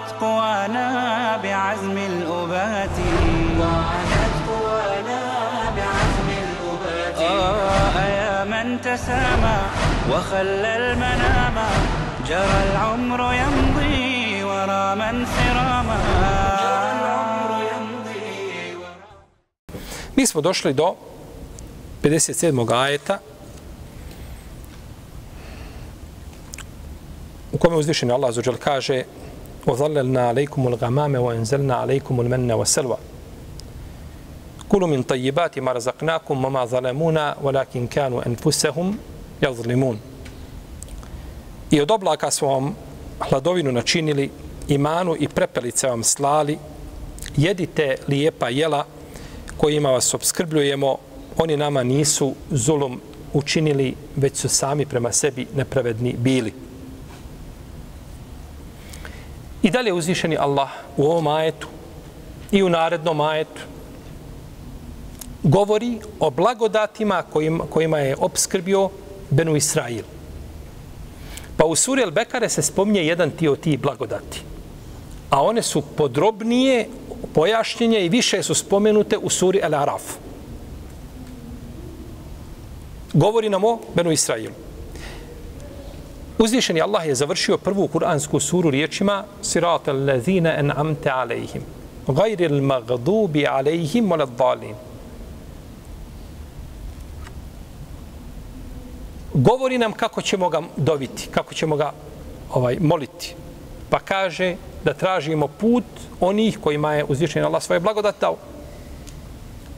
وعادت قوانا بعزم الأبات وعادت قوانا بعزم الأبات آه يا من تسامى وخلى المنام جرى العمر يمضي ورا من سراما جرى العمر يمضي ورا Mi smo došli do 57. ajeta u kome uzvišeni Allah zađel kaže وَظَلَّلْنَا عَلَيْكُمُ الْغَمَامَ وَاَنْزَلْنَا عَلَيْكُمُ الْمَنَّ وَسَلْوَ كُلُوا مِنْ طَيِّبَاتِ مَا رَزَقْنَاكُمْ وَمَا ظَلَمُونَا وَلَكِنْ كَانُوا أَنفُسَهُمْ يَظْلِمُونَ I od oblaka smo vam hladovinu načinili, imanu i prepelice vam slali, jedite lijepa jela kojima vas obskrbljujemo, oni nama nisu zulum učinili, već su sami prema sebi nepravedni bili. I dalje uzvišeni Allah u ovom ajetu i u narednom ajetu govori o blagodatima kojima, kojima je obskrbio Benu Israil. Pa u suri Al-Bekare se spominje jedan tio ti blagodati. A one su podrobnije pojašnjenje i više su spomenute u suri Al-Araf. Govori nam o Benu Israilu. Uzvišeni Allah je završio prvu kuransku suru riječima Siratal allazina en'amte alejhim gajri al-magdubi alejhim wala dhalim. Govori nam kako ćemo ga dobiti, kako ćemo ga ovaj moliti. Pa kaže da tražimo put onih kojima je uzvišeni Allah svoje blagodat dao.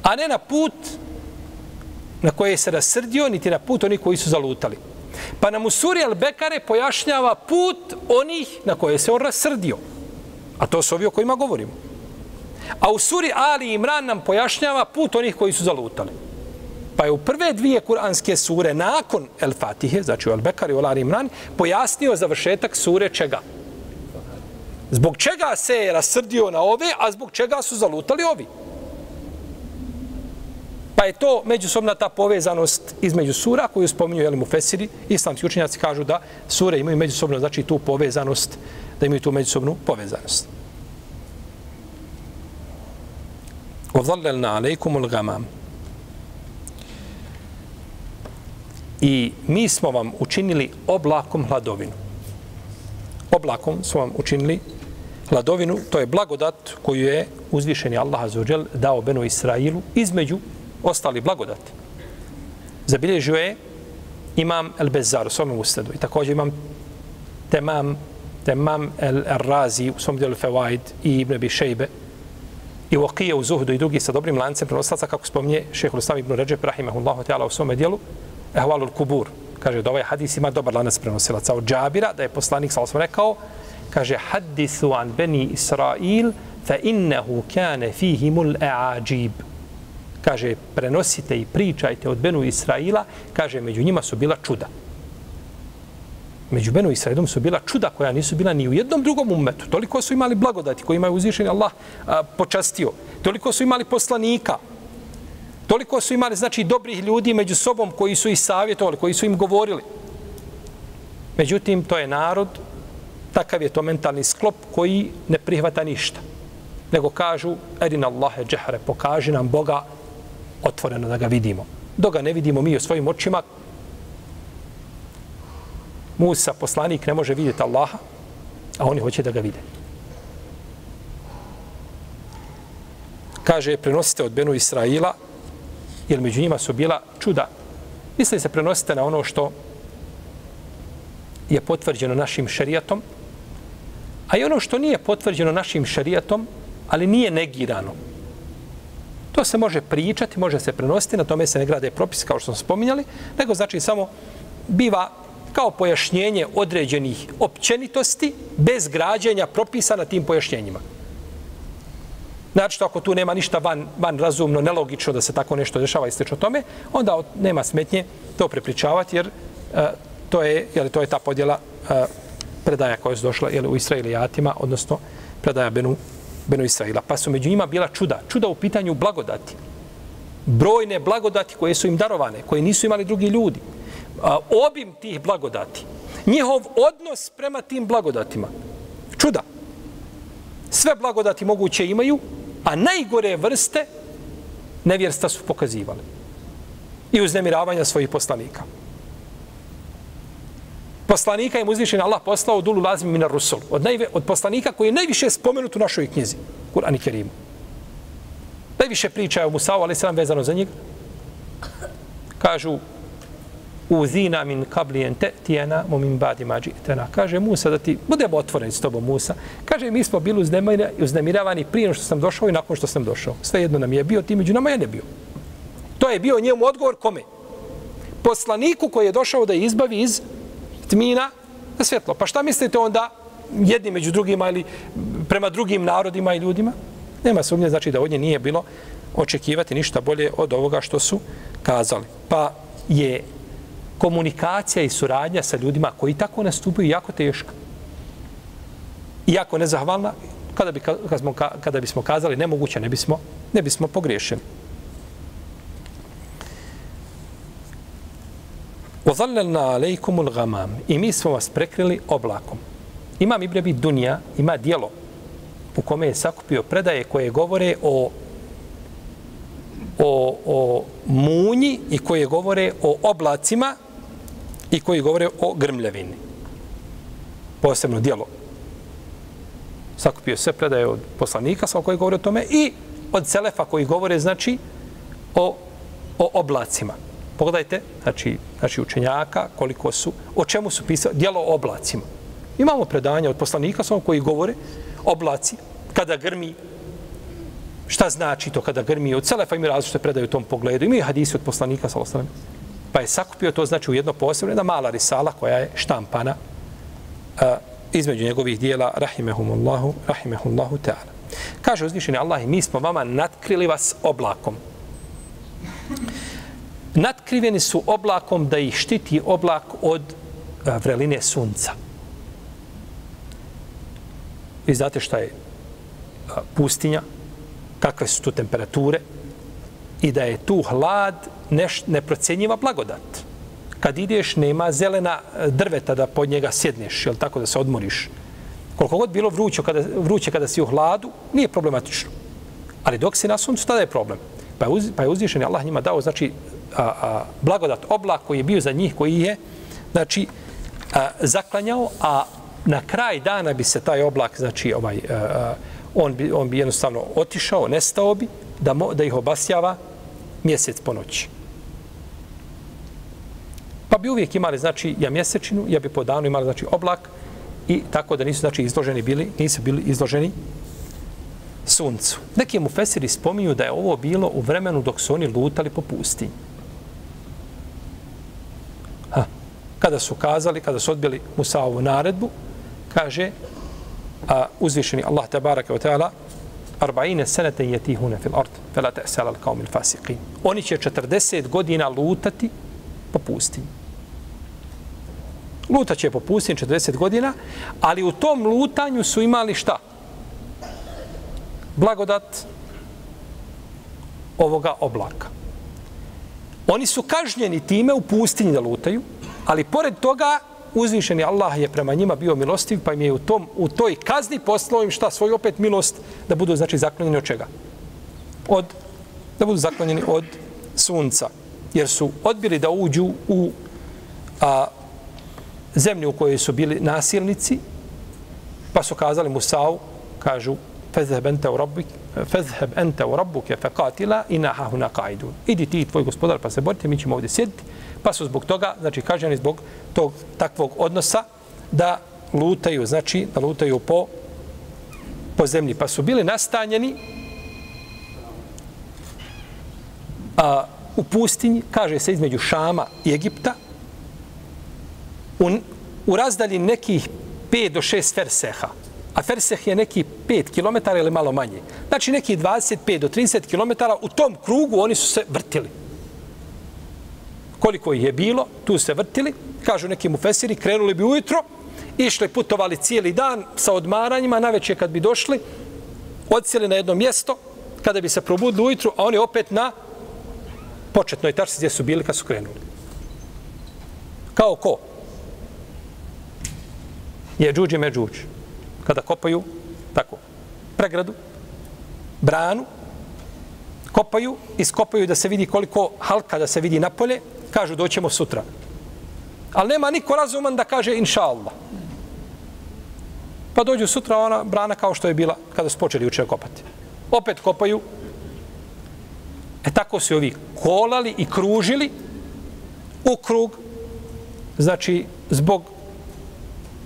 A ne na put na koje se rasrdio, niti na put onih koji su zalutali. Pa nam u suri Al-Bekare pojašnjava put onih na koje se on rasrdio. A to su ovi o kojima govorimo. A u suri Ali Imran nam pojašnjava put onih koji su zalutali. Pa je u prve dvije kuranske sure nakon El Fatihe, znači u El Bekari i u Ali Imran, pojasnio završetak sure čega? Zbog čega se je rasrdio na ove, a zbog čega su zalutali ovi? Pa je to međusobna ta povezanost između sura koju spominju jeli mu Fesiri. Islamski učenjaci kažu da sure imaju međusobno, znači tu povezanost, da imaju tu međusobnu povezanost. Uvallelna alejkumul gamam. I mi smo vam učinili oblakom hladovinu. Oblakom smo vam učinili hladovinu, to je blagodat koju je uzvišeni Allah azuđel dao Benu Israilu između ostali blagodati. Zabilježio je imam El Bezar u svom ustadu i također imam temam, temam El Razi u svom djelu Fewaid i Ibn Abi Šejbe i Waqija u Zuhdu i drugi sa dobrim lancem prenoslaca kako spominje šehhul Islam Ibn Ređep rahimahullahu Teala u svom djelu Ehvalul Kubur. Kaže da ovaj hadis ima dobar lanac prenosilaca od Džabira, da je poslanik sa osvom rekao, kaže hadisu an beni Israil fa innehu kane fihimul e'ađib kaže, prenosite i pričajte od Benu Israila, kaže, među njima su bila čuda. Među Benu Israilom su bila čuda koja nisu bila ni u jednom drugom umetu. Toliko su imali blagodati koji imaju uzvišeni Allah a, počastio. Toliko su imali poslanika. Toliko su imali, znači, dobrih ljudi među sobom koji su ih savjetovali, koji su im govorili. Međutim, to je narod, takav je to mentalni sklop koji ne prihvata ništa. Nego kažu, Erin Allahe džehre, pokaži nam Boga otvoreno da ga vidimo. Dok ga ne vidimo mi u svojim očima, Musa, poslanik, ne može vidjeti Allaha, a oni hoće da ga vide. Kaže, prenosite od Benu Israila, jer među njima su bila čuda. Misli se prenosite na ono što je potvrđeno našim šerijatom, a i ono što nije potvrđeno našim šerijatom, ali nije negirano, To se može pričati, može se prenositi, na tome se ne grade propisi kao što smo spominjali, nego znači samo biva kao pojašnjenje određenih općenitosti bez građenja propisa na tim pojašnjenjima. Znači, ako tu nema ništa van, van razumno, nelogično da se tako nešto dešava i o tome, onda nema smetnje to prepričavati, jer uh, to, je, jer to je ta podjela uh, predaja koja je došla jel, u Israilijatima, odnosno predaja Benu, Beno Israila. Pa su među njima bila čuda. Čuda u pitanju blagodati. Brojne blagodati koje su im darovane, koje nisu imali drugi ljudi. A, obim tih blagodati. Njihov odnos prema tim blagodatima. Čuda. Sve blagodati moguće imaju, a najgore vrste nevjersta su pokazivali. I uznemiravanja svojih poslanika poslanika je uzvišen Allah poslao dulu lazmi minar rusul. Od, najve, od poslanika koji je najviše spomenut u našoj knjizi, Kur'an i Kerimu. Najviše priča je o Musa'u, ali se vezano za njega. Kažu, u min kablijen te tijena mu min badi mađi tena. Kaže Musa da ti budemo otvoreni s tobom Musa. Kaže mi smo bili uznemiravani prije što sam došao i nakon što sam došao. Sve jedno nam je bio, ti među nama je ne bio. To je bio njemu odgovor kome? Poslaniku koji je došao da izbavi iz tmina na svjetlo. Pa šta mislite onda jedni među drugima ili prema drugim narodima i ljudima? Nema sumnje, znači da od nje nije bilo očekivati ništa bolje od ovoga što su kazali. Pa je komunikacija i suradnja sa ljudima koji tako nastupaju jako teška. Iako nezahvalna, kada, bi, kada, smo, kada bismo kazali nemoguće, ne bismo, ne bismo pogriješili. وَظَلَّلْنَا عَلَيْكُمُ الْغَمَامِ I mi smo vas prekrili oblakom. Imam Ibrebi Dunja, ima dijelo u kome je sakupio predaje koje govore o o, o munji i koje govore o oblacima i koji govore o grmljavini. Posebno dijelo. Sakupio sve predaje od poslanika sa koji govore o tome i od Selefa koji govore znači o, o oblacima. Pogledajte, znači, znači učenjaka, koliko su, o čemu su pisali, djelo o oblacima. Imamo predanja od poslanika samo koji govore oblaci, kada grmi, šta znači to kada grmi, od Selefa imaju različite predaje u tom pogledu, imaju hadisi od poslanika, sa osnovim. Pa je sakupio to, znači, u jedno posebno, jedna mala risala koja je štampana a, između njegovih dijela, rahimehumullahu, rahimehumullahu ta'ala. Kaže uzvišeni Allah, mi smo vama natkrili vas oblakom natkriveni su oblakom da ih štiti oblak od e, vreline sunca. Vi znate šta je e, pustinja, kakve su tu temperature i da je tu hlad neš, neprocjenjiva blagodat. Kad ideš, nema zelena e, drveta da pod njega sjedneš, jel tako da se odmoriš. Koliko god bilo vruće kada, vruće kada si u hladu, nije problematično. Ali dok si na suncu, tada je problem. Pa je, uz, pa je uzvišen Allah njima dao, znači, a, a, blagodat oblak koji je bio za njih, koji je znači, a, zaklanjao, a na kraj dana bi se taj oblak, znači, ovaj, a, a, on, bi, on bi jednostavno otišao, nestao bi, da, mo, da ih obasjava mjesec po noći. Pa bi uvijek imali, znači, ja mjesečinu, ja bi po danu imali, znači, oblak i tako da nisu, znači, izloženi bili, nisu bili izloženi suncu. Neki mu fesiri spominju da je ovo bilo u vremenu dok su oni lutali po pustinji. Kada su kazali, kada su odbili Musaovu naredbu, kaže a, uzvišeni Allah tabaraka wa ta'ala arba'ine senete jetihune fil ard, fela te'sala al kaumil fasiqin. Oni će 40 godina lutati po pustinji. Lutat će po pustinji 40 godina, ali u tom lutanju su imali šta? Blagodat ovoga oblaka. Oni su kažnjeni time u pustinji da lutaju, Ali pored toga, uzvišeni Allah je prema njima bio milostiv, pa im je u, tom, u toj kazni poslao im šta svoju opet milost da budu znači zaklonjeni od čega? Od, da budu zaklonjeni od sunca. Jer su odbili da uđu u a, zemlju u kojoj su bili nasilnici, pa su kazali Musa'u, kažu, fezheb ente u rabbik, fezheb ente u rabbuke fekatila i nahahu huna kaidun. Idi ti tvoj gospodar pa se borite, mi ćemo ovdje sjediti pa su zbog toga, znači kažnjeni zbog tog takvog odnosa, da lutaju, znači da lutaju po, po zemlji. Pa su bili nastanjeni a, u pustinji, kaže se između Šama i Egipta, u, u razdalji nekih 5 do 6 ferseha, a ferseh je neki 5 km ili malo manje. Znači neki 25 do 30 km u tom krugu oni su se vrtili. Koliko ih je bilo, tu se vrtili, kažu neki mu fesiri, krenuli bi ujutro, išli, putovali cijeli dan sa odmaranjima, na večer kad bi došli, odsjeli na jedno mjesto, kada bi se probudili ujutru, a oni opet na početnoj tačci gdje su bili kad su krenuli. Kao ko? Je džuđi me džuđi. Kada kopaju, tako, pregradu, branu, kopaju, iskopaju da se vidi koliko halka da se vidi napolje, kažu doćemo sutra. Ali nema niko razuman da kaže inša Allah. Pa dođu sutra ona brana kao što je bila kada su počeli učer kopati. Opet kopaju. E tako su ovi kolali i kružili u krug, znači zbog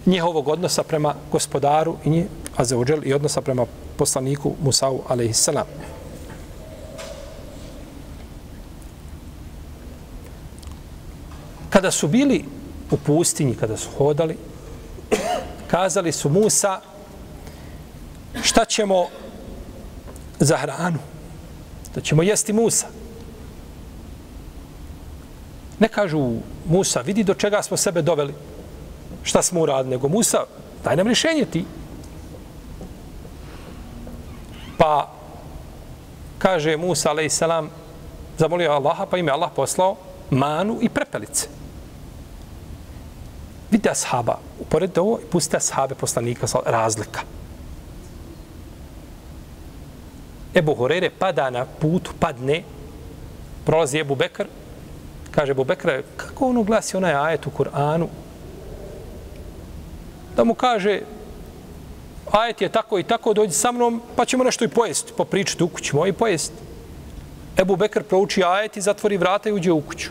njihovog odnosa prema gospodaru i nje, a Azeođel, i odnosa prema poslaniku Musau, alaihissalam. Kada su bili u pustinji, kada su hodali, kazali su Musa šta ćemo za hranu? Da ćemo jesti Musa. Ne kažu Musa, vidi do čega smo sebe doveli. Šta smo uradili? Nego Musa, daj nam rješenje ti. Pa kaže Musa, alaihissalam, zamolio Allaha, pa ime Allah poslao manu i prepelice. Vidite ashaba, uporedite ovo i pustite ashabe poslanika, razlika. Ebu Horere pada na putu, padne, prolazi Ebu Bekr, kaže Ebu Bekr, kako ono glasi onaj ajet u Kur'anu? Da mu kaže, ajet je tako i tako, dođi sa mnom, pa ćemo nešto i pojesti, pa popričati u kući moj pojesti. Ebu Bekr prouči ajet i zatvori vrata i uđe u kuću.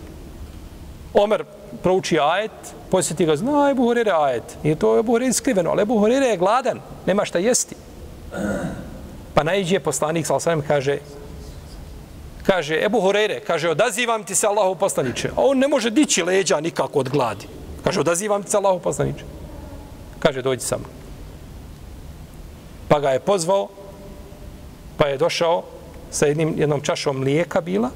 Omer prouči ajet, posjeti ga, zna Ebu Horire ajet. Nije to Ebu Horire skriveno, ali Ebu Horire je gladan, nema šta jesti. Pa najđe poslanik, sal sam kaže, kaže, Ebu Horire, kaže, odazivam ti se Allahu poslaniče. A on ne može dići leđa nikako od gladi. Kaže, odazivam ti se Allahu poslaniče. Kaže, dođi sam. Pa ga je pozvao, pa je došao sa jednim, jednom čašom mlijeka bila,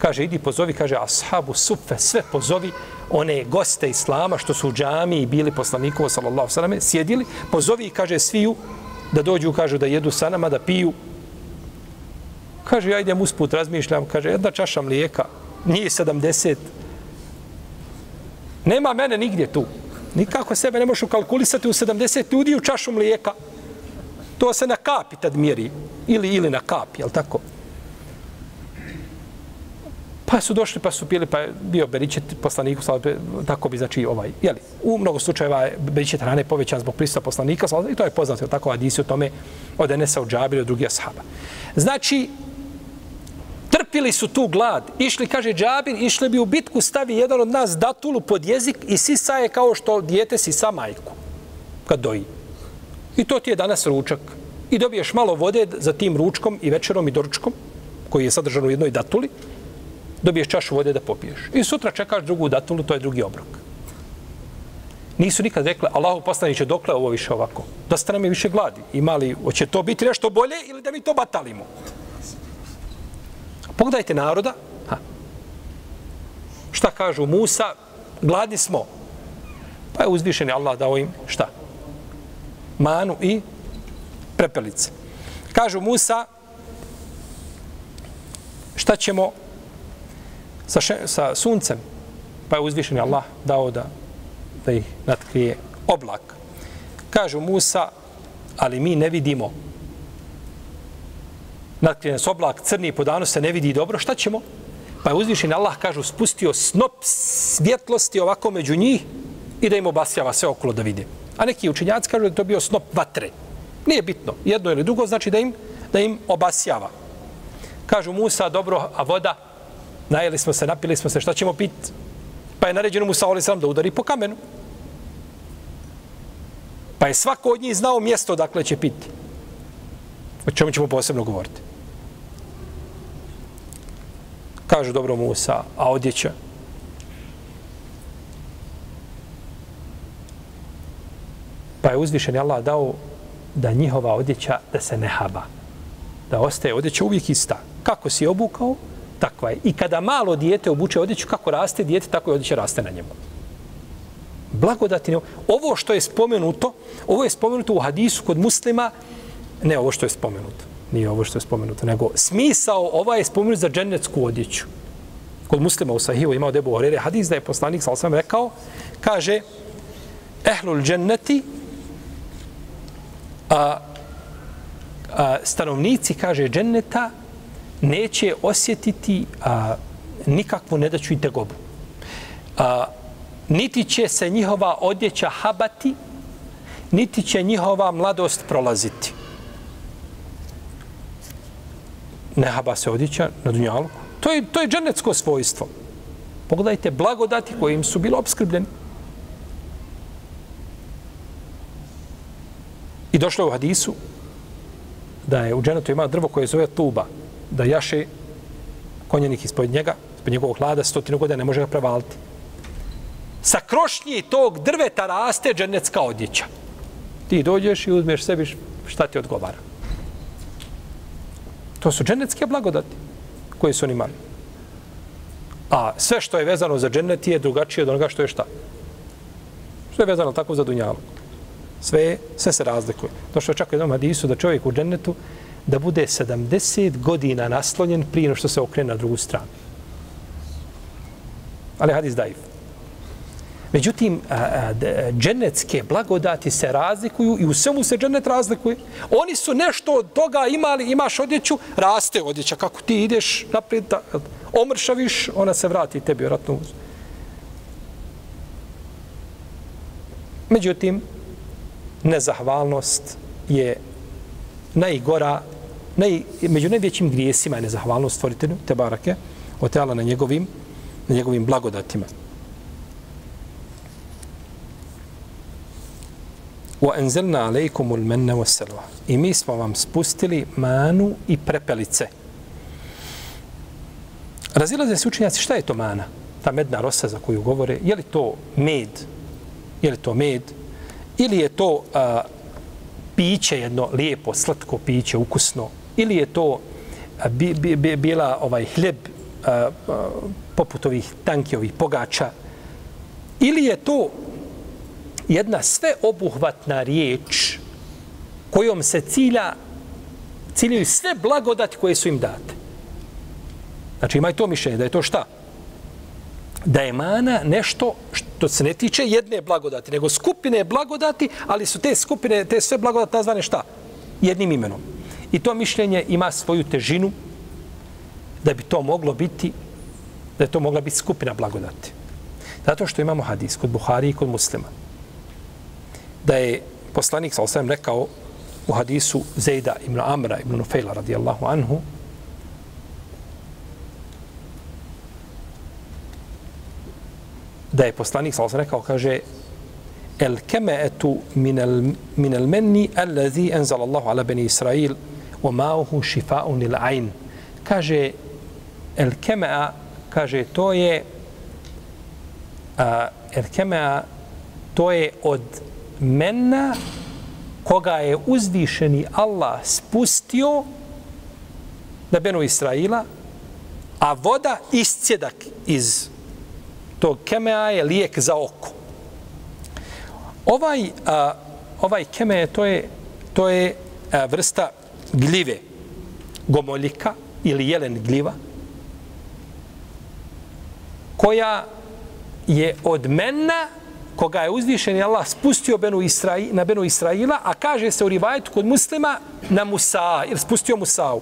kaže, idi pozovi, kaže, ashabu sufe, sve pozovi, one goste Islama što su u džami i bili poslanikovo, sallallahu sallam, sjedili, pozovi i kaže, sviju da dođu, kažu, da jedu sa nama, da piju. Kaže, ja idem usput, razmišljam, kaže, jedna čaša mlijeka, nije 70. Nema mene nigdje tu. Nikako sebe ne možeš kalkulisati u 70 ljudi u čašu mlijeka. To se na kapi tad mjeri. Ili, ili na kapi, jel tako? Pa su došli, pa su pili, pa je bio beričet poslaniku, tako bi, znači, ovaj, jeli, u mnogo slučajeva je beričet hrane povećan zbog prisuta poslanika, i to je poznato, tako, hadisi o tome od Enesa, od Džabira, od drugih ashaba. Znači, trpili su tu glad, išli, kaže Džabir, išli bi u bitku, stavi jedan od nas datulu pod jezik i sisa je kao što dijete sisa majku, kad doji. I to ti je danas ručak. I dobiješ malo vode za tim ručkom i večerom i doručkom, koji je sadržan u jednoj datuli, dobiješ čašu vode da popiješ. I sutra čekaš drugu datulu, to je drugi obrok. Nisu nikad rekli, Allahu poslaniće, dokle ovo više ovako? Da ste nam je više gladi. Imali, hoće to biti nešto bolje ili da mi to batalimo? Pogledajte naroda. Ha. Šta kažu Musa? Gladni smo. Pa je uzvišen Allah dao im šta? Manu i prepelice. Kažu Musa, šta ćemo sa, še, sa suncem, pa je uzvišen Allah dao da, da ih natkrije oblak. Kažu Musa, ali mi ne vidimo natkrije nas oblak crni po danu se ne vidi dobro, šta ćemo? Pa je uzvišen Allah, kažu, spustio snop svjetlosti ovako među njih i da im obasjava sve okolo da vide. A neki učinjaci kažu da je to bio snop vatre. Nije bitno, jedno ili drugo, znači da im, da im obasjava. Kažu Musa, dobro, a voda? Najeli smo se, napili smo se, šta ćemo piti? Pa je naređeno Musa sa da udari po kamenu. Pa je svako od njih znao mjesto dakle će piti. O čemu ćemo posebno govoriti? Kažu dobro Musa, a odjeća? Pa je uzvišen Allah dao da njihova odjeća da se ne haba. Da ostaje odjeća uvijek ista. Kako si obukao, takva je. I kada malo dijete obuče odjeću, kako raste dijete, tako i odjeća raste na njemu. Blagodati. Ovo što je spomenuto, ovo je spomenuto u hadisu kod muslima, ne ovo što je spomenuto, nije ovo što je spomenuto, nego smisao, ova je spomenut za dženecku odjeću. Kod muslima u sahivu imao debu Horere hadis da je poslanik, sal sam rekao, kaže, ehlul dženneti, a, a, stanovnici, kaže, dženneta, neće osjetiti a, nikakvu nedaću i tegobu. A, niti će se njihova odjeća habati, niti će njihova mladost prolaziti. Ne haba se odjeća na dunjalu. To je, to je dženecko svojstvo. Pogledajte blagodati kojim su bili obskrbljeni. I došlo je u hadisu da je u dženetu ima drvo koje zove tuba, da jaše konjenik ispod njega, ispod njegovog hlada, stotinu godina ne može ga prevaliti. Sa krošnji tog drveta raste dženecka odjeća. Ti dođeš i uzmeš sebi šta ti odgovara. To su dženecke blagodati koje su oni imali. A sve što je vezano za džennet je drugačije od onoga što je šta. Što je vezano tako za dunjalu. Sve, sve se razlikuje. Došlo je čak u jednom hadisu da čovjek u džennetu da bude 70 godina naslonjen prije što se okrene na drugu stranu. Ali hadis daif. Međutim, dženecke blagodati se razlikuju i u svemu se dženet razlikuje. Oni su nešto od toga imali, imaš odjeću, raste odjeća. Kako ti ideš naprijed, da, omršaviš, ona se vrati tebi vratno uz. Međutim, nezahvalnost je najgora, naj, među najvećim grijesima je nezahvalnost stvoritelju, te barake, oteala na njegovim, na njegovim blagodatima. Wa عَلَيْكُمُ الْمَنَّ al-manna. I mi smo vam spustili manu i prepelice. Razilaze se učenjaci šta je to mana? Ta medna rosa za koju govore, je li to med? Je li to med? Ili je to a, piće jedno lijepo, slatko piće, ukusno? Ili je to bi, bi, bi, bila ovaj hljeb a, a, poput ovih tanki, ovih pogača? Ili je to jedna sveobuhvatna riječ kojom se cilja, ciljaju sve blagodati koje su im date. Znači ima i to mišljenje da je to šta? Da je mana nešto što se ne tiče jedne blagodati, nego skupine blagodati, ali su te skupine, te sve blagodati nazvane šta? Jednim imenom. I to mišljenje ima svoju težinu da bi to moglo biti, da je to mogla biti skupina blagodati. Zato što imamo hadis kod Buhari i kod muslima da je poslanik sa osvijem rekao u hadisu Zejda ibn Amra ibn Nufejla radijallahu anhu da je poslanik sa osvijem rekao kaže el kemeetu minel, minel menni allazi enzal Allahu ala beni Israil o mauhu šifa'un lil ayn kaže el kemea kaže to je a, el kemea to je od menna koga je uzvišeni Allah spustio na Benu Israila, a voda iscjedak iz tog kemea je lijek za oko. Ovaj, a, ovaj keme to je, to je a, vrsta gljive, gomoljika ili jelen gljiva, koja je od mena koga je uzvišen Allah spustio Benu Israi, na Benu Israila, a kaže se u rivajetu kod muslima na Musa, jer spustio Musau.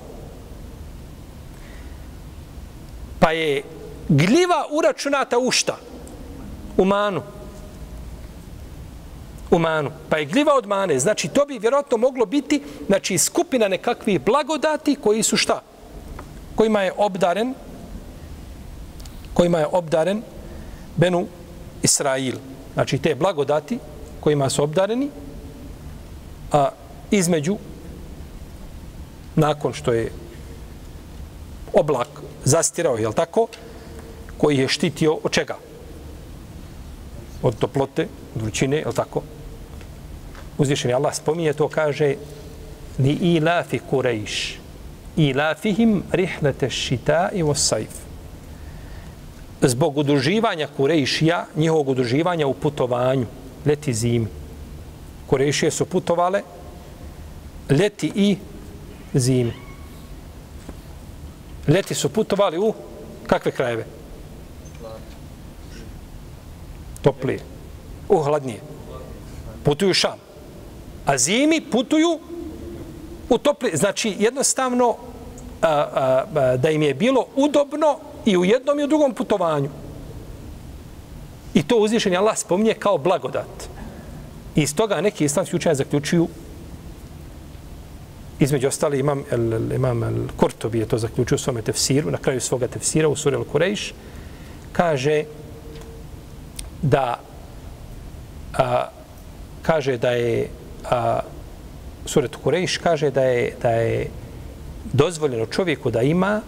Pa je gljiva uračunata u šta? U manu. U manu. Pa je gljiva od mane. Znači, to bi vjerojatno moglo biti znači, skupina nekakvih blagodati koji su šta? Kojima je obdaren kojima je obdaren Benu Israil znači te blagodati kojima su obdareni, a između, nakon što je oblak zastirao, je tako, koji je štitio od čega? Od toplote, od vrućine, je tako? Uzvišeni Allah spominje to, kaže li ilafi kurejš, ilafihim rihlete šita i vosajf. Zbog udruživanja Kurejšija, njihovog udruživanja u putovanju, leti zimi. Kurejšije su putovale leti i zimi. Leti su putovali u kakve krajeve? Toplije. U hladnije. Putuju šam. A zimi putuju u topli... Znači, jednostavno, a, a, a, da im je bilo udobno i u jednom i u drugom putovanju. I to uzvišenje Allah spominje kao blagodat. I iz toga neki islamski učenja zaključuju između ostali imam el, imam el Kurtobi je to zaključio u svome tefsiru, na kraju svoga tefsira u suri El Kurejš, kaže da a, kaže da je a, suret Kurejš kaže da je, da je dozvoljeno čovjeku da ima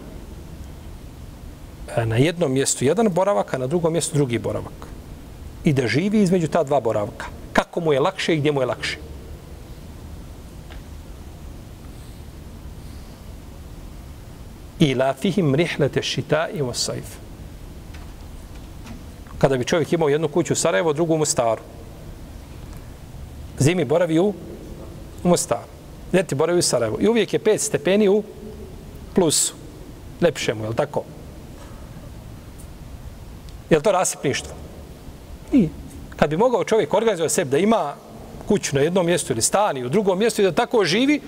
na jednom mjestu jedan boravak, a na drugom mjestu drugi boravak. I da živi između ta dva boravka. Kako mu je lakše i gdje mu je lakše. ila fihim rihlete šita i mosajf. Kada bi čovjek imao jednu kuću u Sarajevo, drugu u Mostaru. Zimi boravi u, Mostaru. Ljeti boravi u Sarajevu. I uvijek je 5 stepeni u plusu. Lepše mu, je li tako? Je li to rasipništvo? I kad bi mogao čovjek organizovati sebi da ima kuću na jednom mjestu ili stan i u drugom mjestu i da tako živi,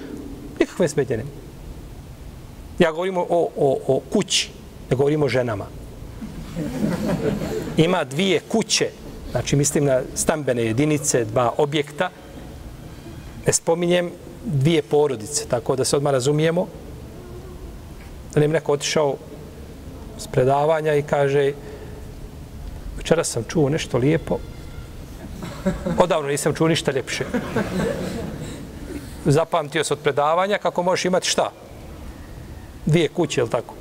nikakve smetnje nema. Ja govorim o, o, o kući, ne govorim o ženama. Ima dvije kuće, znači mislim na stambene jedinice, dva objekta, ne spominjem dvije porodice, tako da se odmah razumijemo. Da li neko otišao s predavanja i kaže večera sam čuo nešto lijepo, odavno nisam čuo ništa ljepše. Zapamtio se od predavanja kako možeš imati šta? dvije kuće, je tako?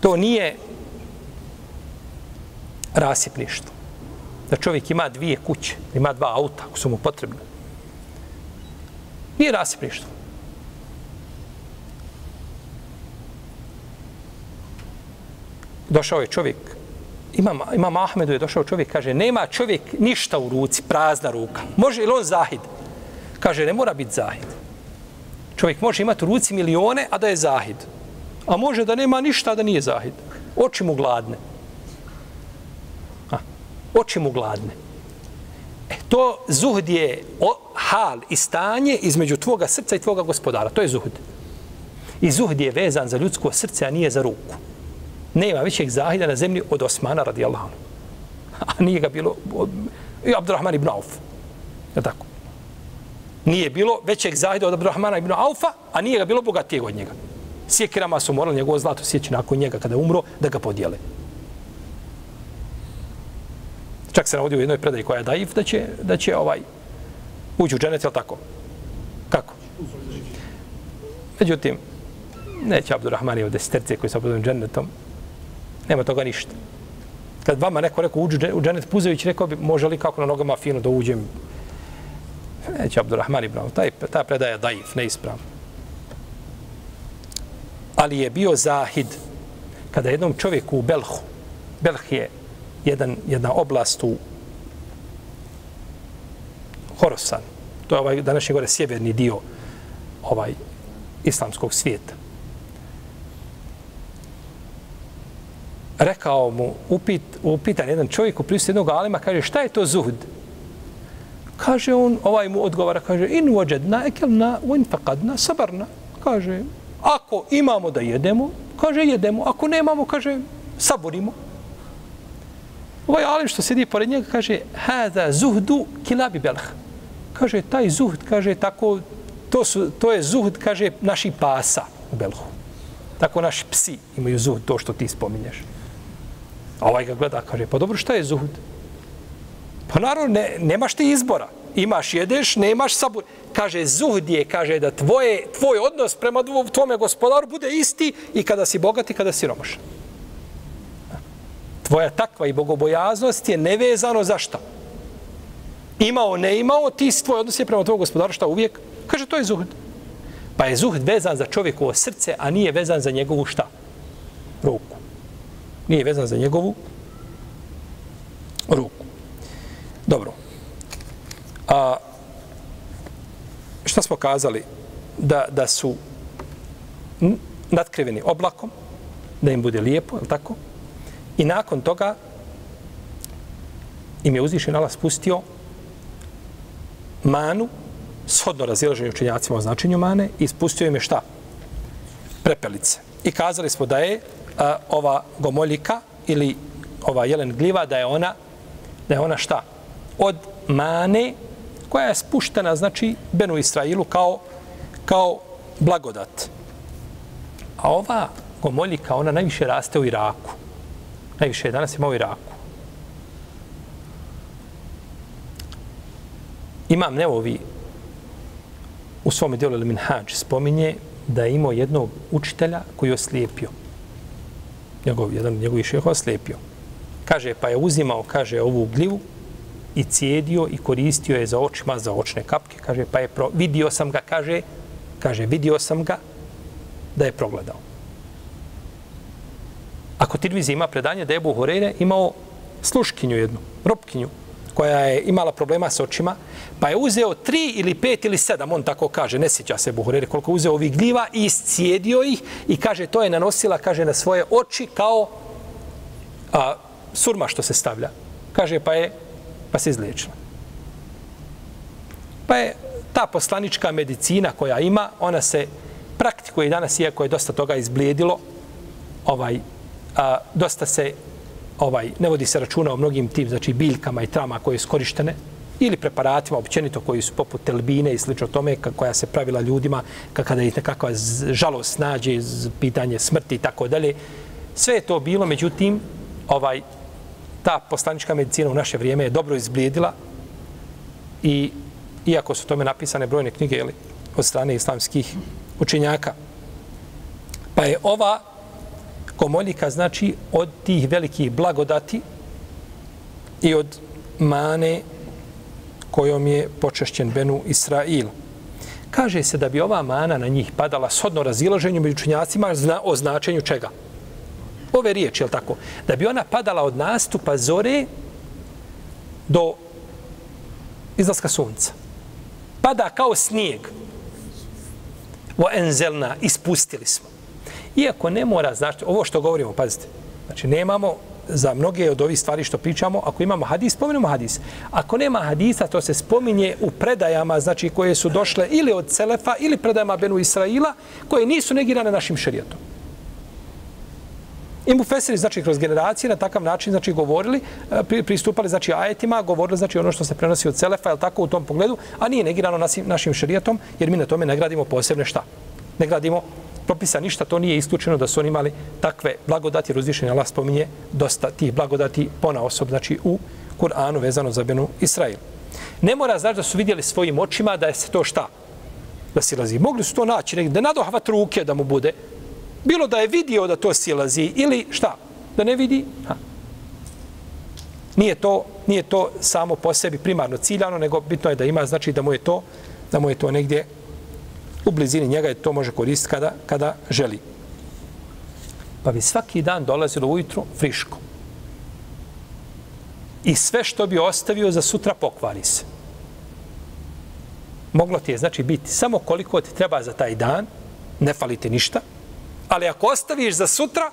To nije rasipništvo. Da čovjek ima dvije kuće, ima dva auta, ako su mu potrebne. Nije rasipništvo. Došao je čovjek, ima, ima Ahmedu je došao čovjek, kaže, nema čovjek ništa u ruci, prazna ruka. Može li on zahid? Kaže, ne mora biti zahid. Čovjek može imati u ruci milione, a da je zahid. A može da nema ništa, da nije zahid. Oči mu gladne. Oči mu gladne. E, to zuhd je o, hal i stanje između tvoga srca i tvoga gospodara. To je zuhd. I zuhd je vezan za ljudsko srce, a nije za ruku. Nema većeg zahida na zemlji od Osmana radijallahu. A nije ga bilo... I Abdurrahman ibn Auf. Je tako? nije bilo većeg zahida od Abdurrahmana ibn Aufa, a nije ga bilo bogatijeg od njega. Sjekirama su morali njegovo zlato sjeći nakon njega kada je umro da ga podijele. Čak se navodi u jednoj predaji koja je daif da će, da će ovaj ući u dženet, je tako? Kako? Međutim, neće Abdurrahmani od deseterce koji se obudujem džennetom. Nema toga ništa. Kad vama neko rekao uđu u dženet, puzajući, rekao bi, može li kako na nogama fino da uđem Neće Abdurrahman i bravo, Taj, ta predaja je daif, neispravna. Ali je bio zahid kada jednom čovjeku u Belhu, Belh je jedan, jedna oblast u Horosan, to je ovaj današnji gore sjeverni dio ovaj islamskog svijeta. Rekao mu, upit, upitan jedan čovjek u prisutu jednog alima, kaže, šta je to zuhd? Kaže on, ovaj mu odgovara, kaže, in vođedna ekelna, in faqadna, sabarna. Kaže, ako imamo da jedemo, kaže, jedemo. Ako nemamo, kaže, saborimo. Ovaj alim što sedi pored njega, kaže, hada zuhdu kilabi belh. Kaže, taj zuhd, kaže, tako, to, su, to je zuhd, kaže, naši pasa u belhu. Tako naši psi imaju zuhd, to što ti spominješ. A ovaj ga gleda, kaže, pa dobro, šta je zuhd? Pa naravno, ne, nemaš ti izbora. Imaš, jedeš, nemaš sabur. Kaže, zuhdije, kaže da tvoje, tvoj odnos prema tvome gospodaru bude isti i kada si bogat i kada si romošan. Tvoja takva i bogobojaznost je nevezano za šta? Imao, ne imao, ti tvoj odnos je prema tvojom gospodaru šta uvijek? Kaže, to je zuhd. Pa je zuhd vezan za čovjekovo srce, a nije vezan za njegovu šta? Ruku. Nije vezan za njegovu ruku. Dobro. A, šta smo kazali? Da, da su natkriveni oblakom, da im bude lijepo, je tako? I nakon toga im je uzvišen Allah spustio manu, shodno razilaženju učenjacima o značenju mane, i spustio im je šta? Prepelice. I kazali smo da je a, ova gomoljika ili ova jelen gljiva, da je ona da je ona šta? Od mane koja je spuštena, znači, Benu Israilu kao, kao blagodat. A ova gomoljika, ona najviše raste u Iraku. Najviše je danas ima u Iraku. Imam Neovi u svom dijelu El Minhađ spominje da je imao jednog učitelja koji je oslijepio. Njegov, jedan njegov šeha oslijepio. Kaže, pa je uzimao, kaže, ovu gljivu i cijedio i koristio je za očima, za očne kapke. Kaže, pa je pro... vidio sam ga, kaže, kaže, vidio sam ga da je progledao. Tako Tirmizi ima predanje da je Ebu Horeire imao sluškinju jednu, ropkinju, koja je imala problema s očima, pa je uzeo tri ili pet ili sedam, on tako kaže, ne sjeća se Buhurere, koliko uzeo ovih gljiva i iscijedio ih i kaže, to je nanosila, kaže, na svoje oči kao a, surma što se stavlja. Kaže, pa je, pa se izliječila. Pa je ta poslanička medicina koja ima, ona se praktikuje danas, iako je dosta toga izblijedilo, ovaj, a, dosta se ovaj ne vodi se računa o mnogim tim znači biljkama i trama koje su korištene ili preparatima općenito koji su poput telbine i slično tome koja se pravila ljudima kada ih nekakva žalost nađe pitanje smrti i tako dalje. Sve je to bilo međutim ovaj ta poslanička medicina u naše vrijeme je dobro izblijedila i iako su tome napisane brojne knjige jeli, od strane islamskih učenjaka. Pa je ova komoljika znači od tih velikih blagodati i od mane kojom je počešćen Benu Israil. Kaže se da bi ova mana na njih padala sodno razilaženju među učenjacima zna, o značenju čega? Ove riječi, je tako? Da bi ona padala od nastupa zore do izlaska sunca. Pada kao snijeg. Wa enzelna, ispustili smo. Iako ne mora, znači, ovo što govorimo, pazite, znači nemamo za mnoge od ovih stvari što pričamo, ako imamo hadis, spomenemo hadis. Ako nema hadisa, to se spominje u predajama, znači koje su došle ili od Selefa ili predajama Benu Israila, koje nisu negirane našim šerijatom. I mu fesiri, znači, kroz generacije na takav način, znači, govorili, eh, pristupali, znači, ajetima, govorili, znači, ono što se prenosi od Selefa, jel tako, u tom pogledu, a nije negirano našim, našim šerijatom, jer mi na tome ne gradimo posebne šta? Ne gradimo propisa ništa, to nije isključeno da su oni imali takve blagodati, razlišenja Allah spominje dosta tih blagodati pona osob, znači u Kur'anu vezano za Benu Israil. Ne mora znači da su vidjeli svojim očima da je se to šta? Da silazi. Mogli su to naći negdje, da nadohvat ruke da mu bude. Bilo da je vidio da to silazi ili šta? Da ne vidi? Ha. Nije to, nije to samo po sebi primarno ciljano, nego bitno je da ima, znači da mu je to, da mu je to negdje u blizini njega je to može koristiti kada, kada želi. Pa bi svaki dan dolazilo ujutro friško. I sve što bi ostavio za sutra pokvari se. Moglo ti je znači biti samo koliko ti treba za taj dan, ne fali ti ništa, ali ako ostaviš za sutra,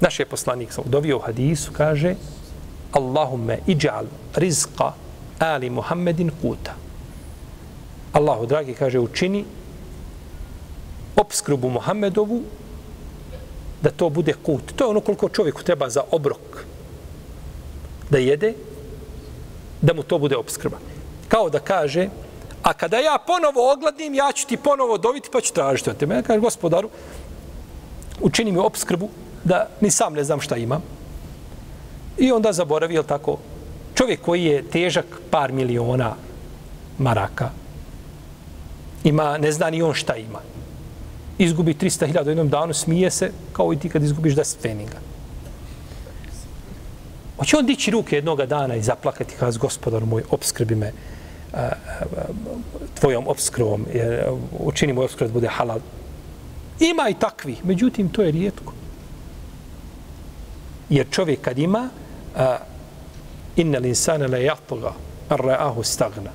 naš je poslanik sa udovio u hadisu, kaže Allahumme iđal rizqa ali Muhammedin kuta. Allahu dragi kaže učini obskrubu Muhammedovu da to bude kut. To je ono koliko čovjeku treba za obrok da jede, da mu to bude obskrba. Kao da kaže, a kada ja ponovo ogladnim, ja ću ti ponovo dobiti pa ću tražiti od tebe. Ja kaže, gospodaru, učini mi obskrbu da ni sam ne znam šta imam. I onda zaboravi, je tako, čovjek koji je težak par miliona maraka, ima, ne zna ni on šta ima. izgubi 300.000 u jednom danu, smije se kao i ti kad izgubiš 10 feninga. Hoće on dići ruke jednoga dana i zaplakati kaz, gospodar moj, obskrbi me a, a, tvojom obskrbom, jer učini moj obskrb da bude halal. Ima i takvi, međutim, to je rijetko. Jer čovjek kad ima, a, inna linsana le jatoga, ar ra'ahu stagna.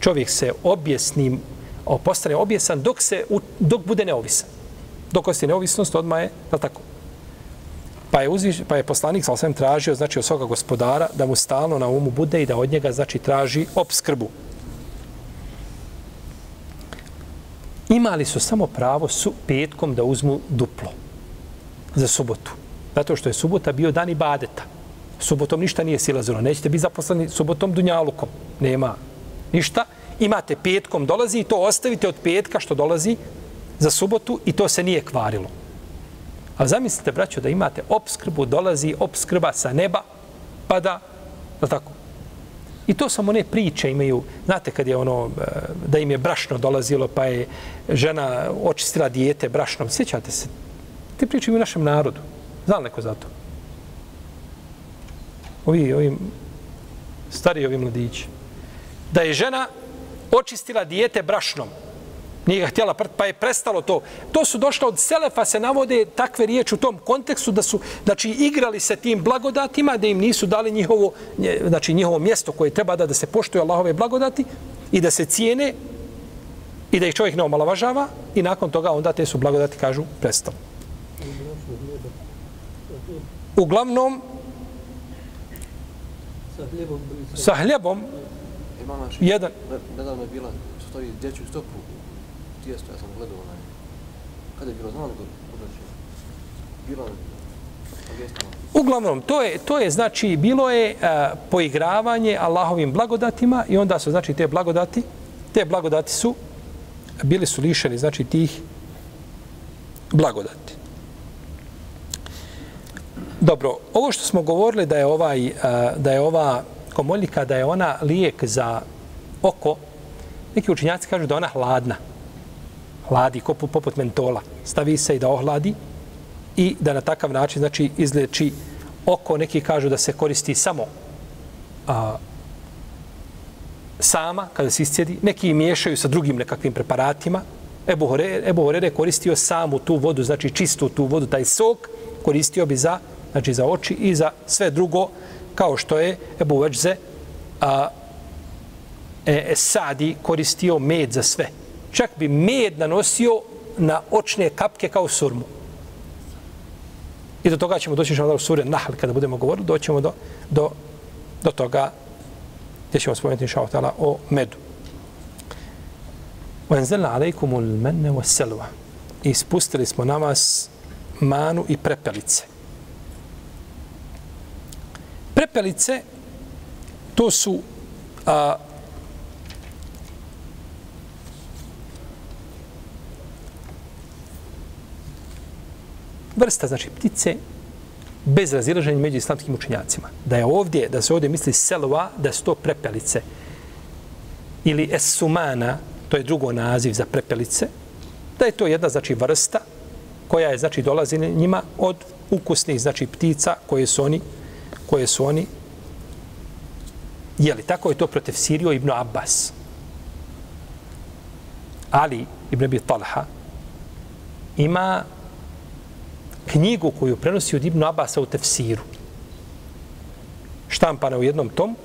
Čovjek se objesnim postane objesan dok, se, dok bude neovisan. Dok ostaje neovisnost, odmah je, da tako, Pa je, uzviš, pa je poslanik sa osvijem tražio znači, od svoga gospodara da mu stalno na umu bude i da od njega znači, traži obskrbu. Imali su samo pravo su petkom da uzmu duplo za subotu. Zato što je subota bio dan ibadeta. badeta. Subotom ništa nije silazilo. Nećete biti zaposleni subotom dunjalukom. Nema ništa. Imate petkom dolazi i to ostavite od petka što dolazi za subotu i to se nije kvarilo. A zamislite, braćo, da imate obskrbu, dolazi obskrba sa neba, pa da, da tako. I to samo ne priče imaju, znate kad je ono, e, da im je brašno dolazilo, pa je žena očistila dijete brašnom, sjećate se? Te priče imaju u našem narodu. Znam neko za to? Ovi, ovi stari ovi mladići. Da je žena očistila dijete brašnom, nije ga htjela prt, pa je prestalo to. To su došle od Selefa, se navode takve riječi u tom kontekstu da su znači, igrali se tim blagodatima, da im nisu dali njihovo, znači, njihovo mjesto koje treba da, da se poštuje Allahove blagodati i da se cijene i da ih čovjek ne omalovažava i nakon toga onda te su blagodati, kažu, prestalo. Uglavnom, sa hljebom, sa hljebom jedan... Nedavno je bila, stoji dječju stopu tijesto, ja sam gledao onaj, kada je bilo, znam li go, bilo je, Uglavnom, to je, to je znači, bilo je uh, poigravanje Allahovim blagodatima i onda su, znači, te blagodati, te blagodati su, bili su lišeni, znači, tih blagodati. Dobro, ovo što smo govorili da je ovaj, uh, da je ova komoljika, da je ona lijek za oko, neki učinjaci kažu da ona hladna hladi poput mentola. Stavi se i da ohladi i da na takav način znači izleči oko. Neki kažu da se koristi samo a, sama kada se iscijedi. Neki miješaju sa drugim nekakvim preparatima. Ebu Horere, Ebu Horere koristio samu tu vodu, znači čistu tu vodu, taj sok, koristio bi za, znači za oči i za sve drugo, kao što je Ebu Veđze, a, e, e, Sadi koristio med za sve čak bi med nanosio na očne kapke kao surmu. I do toga ćemo doći u sure Nahl, kada budemo govorili, doćemo do, do, do toga gdje ćemo spomenuti inša Allah o medu. وَاَنْزَلْنَا عَلَيْكُمُ الْمَنَّ وَسَلْوَ I spustili smo na vas manu i prepelice. Prepelice, to su a, vrsta, znači ptice, bez razilaženja među islamskim učenjacima. Da je ovdje, da se ovdje misli selva, da su to prepelice. Ili esumana, to je drugo naziv za prepelice, da je to jedna, znači, vrsta koja je, znači, dolazi njima od ukusnih, znači, ptica koje su oni, koje su oni jeli. Tako je to protiv Sirio ibn Abbas. Ali, ibn Abi Talha, ima knjigu koju prenosi od Ibn Abasa u tefsiru. Štampana u jednom tom,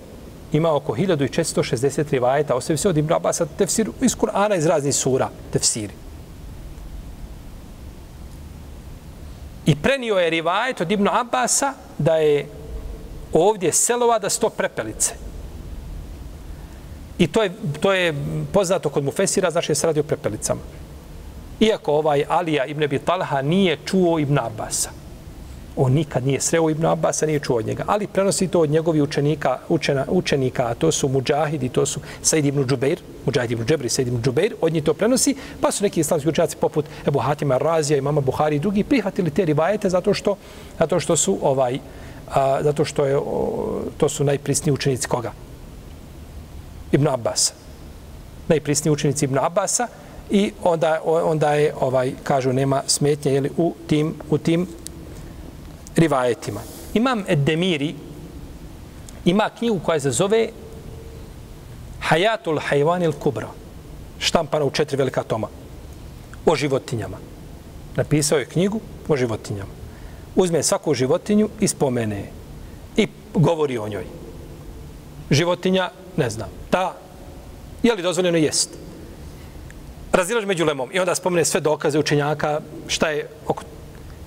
ima oko 1460 rivajeta, ostavi se od Ibn Abasa u tefsiru, iz Kur'ana, iz raznih sura, tefsiri. I prenio je rivajet od Ibn Abasa da je ovdje selova da sto prepelice. I to je, to je poznato kod Mufesira, znači da se radi o prepelicama. Iako ovaj Alija ibn Abi Talha nije čuo Ibn Abasa. On nikad nije sreo Ibn Abasa, nije čuo od njega. Ali prenosi to od njegovih učenika, učena, učenika, a to su Mujahidi, to su Said ibn Džubeir, Mujahid ibn Džebri, Said ibn Džubeir, od njih to prenosi, pa su neki islamski učenjaci poput Ebu Hatima Razija, Mama Buhari i drugi prihvatili te rivajete zato što, zato što su ovaj, a, zato što je, o, to su najprisniji učenici koga? Ibn Abbas. Najprisniji učenici Ibn Abbasa, i onda, onda je, ovaj kažu, nema smetnje jeli, u, tim, u tim rivajetima. Imam Edemiri, ima knjigu koja se zove Hayatul Hayvanil Kubra, štampana u četiri velika toma, o životinjama. Napisao je knjigu o životinjama. Uzme svaku životinju i spomene i govori o njoj. Životinja, ne znam, ta, je li dozvoljeno jest? Razilaž među lemom i onda spomene sve dokaze učenjaka, šta je oko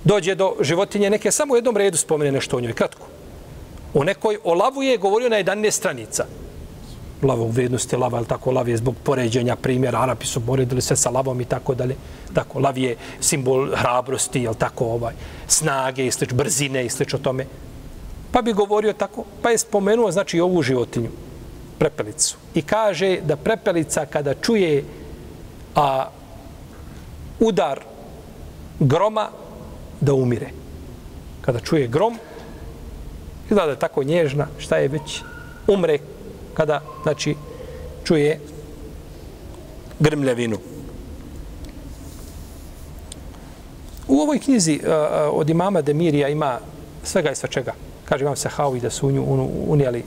dođe do životinje, neke samo u jednom redu spomene nešto o njoj, kratko. U nekoj o lavu je govorio na 11 stranica lavog u vrijednosti lava, ali tako, lav je zbog poređenja primjera, Arapi su poredili sve sa lavom i tako dalje. Tako, lav je simbol hrabrosti, jel tako, ovaj, snage i slič, brzine i slič o tome. Pa bi govorio tako, pa je spomenuo, znači, ovu životinju, prepelicu. I kaže da prepelica kada čuje a, udar groma, da umire. Kada čuje grom, izgleda da je tako nježna, šta je već, umre kada, znači, čuje grmljavinu. U ovoj knjizi uh, od imama Demirija ima svega i svačega. Kaže imam se Haui da su u nju unijeli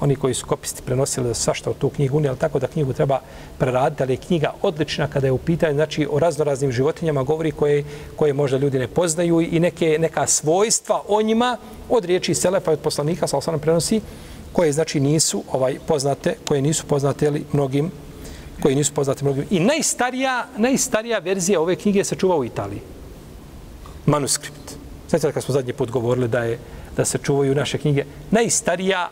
oni koji su kopisti prenosili svašta u tu knjigu unijeli, tako da knjigu treba preraditi, ali je knjiga odlična kada je u pitanju, znači o raznoraznim životinjama govori koje, koje možda ljudi ne poznaju i neke, neka svojstva o njima od riječi Selefa i od poslanika, sa osanom prenosi, koje znači nisu ovaj poznate, koje nisu poznate ali mnogim koji nisu poznate mnogim. I najstarija, najstarija verzija ove knjige se čuva u Italiji. Manuskript. Znači, kad smo zadnji put govorili da je da se čuvaju naše knjige, najstarija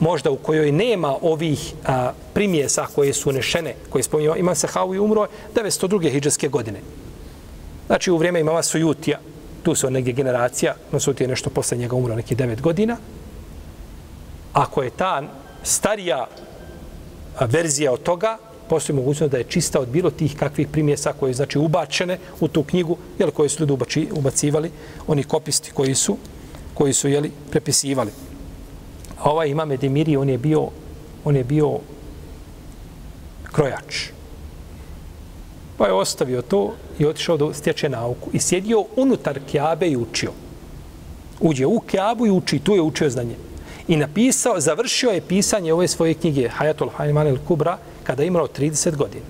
možda u kojoj nema ovih a, primjesa koje su nešene, koje spominjava Imam Sahawi umro 902. hijđarske godine. Znači u vrijeme imama Sujutija, tu su negdje generacija, no Sujutija je nešto posle njega umro neki 9 godina. Ako je ta starija verzija od toga, postoji mogućnost da je čista od bilo tih kakvih primjesa koje znači ubačene u tu knjigu, jel, koje su ljudi ubači, ubacivali, oni kopisti koji su, koji su jeli, prepisivali. A ovaj imam Edemiri, on je bio, on je bio krojač. Pa je ostavio to i otišao da stječe nauku. I sjedio unutar Kjabe i učio. Uđe u Kjabu i uči, tu je učio znanje. I napisao, završio je pisanje ove svoje knjige Hayatul Hayman el Kubra kada je imao 30 godina.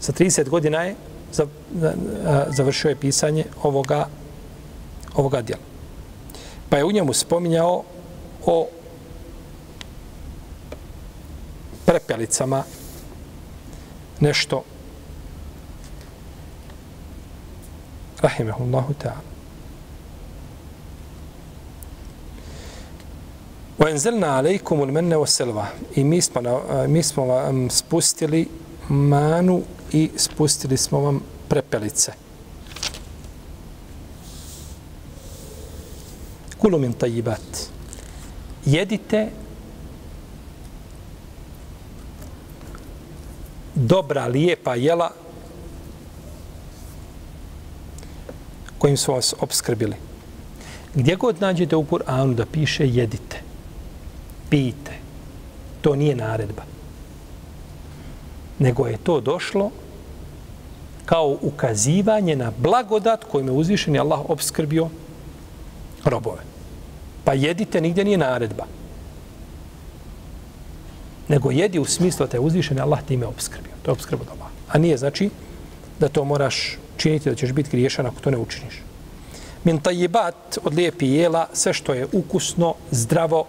Sa 30 godina je završio je pisanje ovoga, ovoga djela. Pa je u njemu spominjao o prepelicama nešto rahimehullahu ta'ala. وَاَنْزَلْنَا عَلَيْكُمُ الْمَنَّ وَسَلْوَا I mi smo, mi smo vam spustili manu i spustili smo vam prepelice. kulu min tajibat. Jedite dobra, lijepa jela kojim su vas obskrbili. Gdje god nađete u Kur'anu da piše jedite, pijte, to nije naredba. Nego je to došlo kao ukazivanje na blagodat kojim je uzvišen Allah obskrbio robove. Pa jedite, nigdje nije naredba. Nego jedi u smislu da je uzvišen, Allah time obskrbio. To je obskrba doba. A nije znači da to moraš činiti, da ćeš biti griješan ako to ne učiniš. Min tajibat od lijepi jela, sve što je ukusno, zdravo,